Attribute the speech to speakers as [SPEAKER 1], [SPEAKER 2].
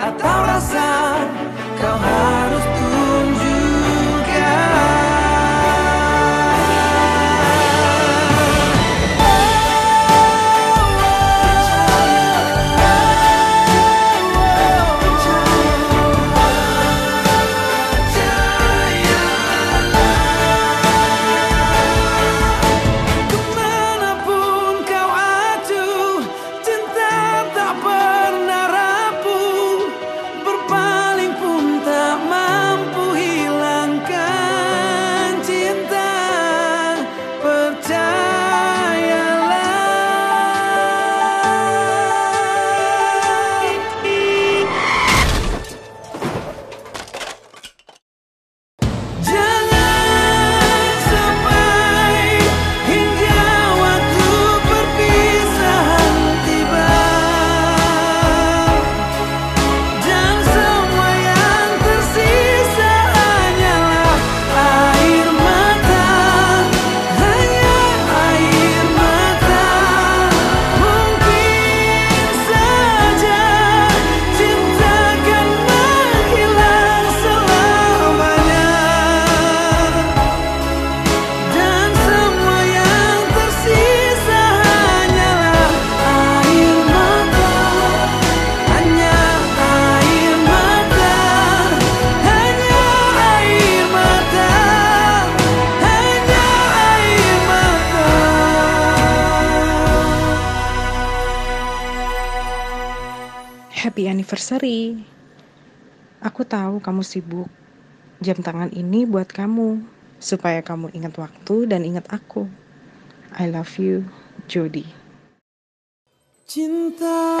[SPEAKER 1] Atau rasa Kau harus
[SPEAKER 2] Happy anniversary. Aku tahu kamu sibuk. Jam tangan ini buat kamu, supaya kamu ingat waktu dan ingat aku. I love you, Jody.
[SPEAKER 1] Cinta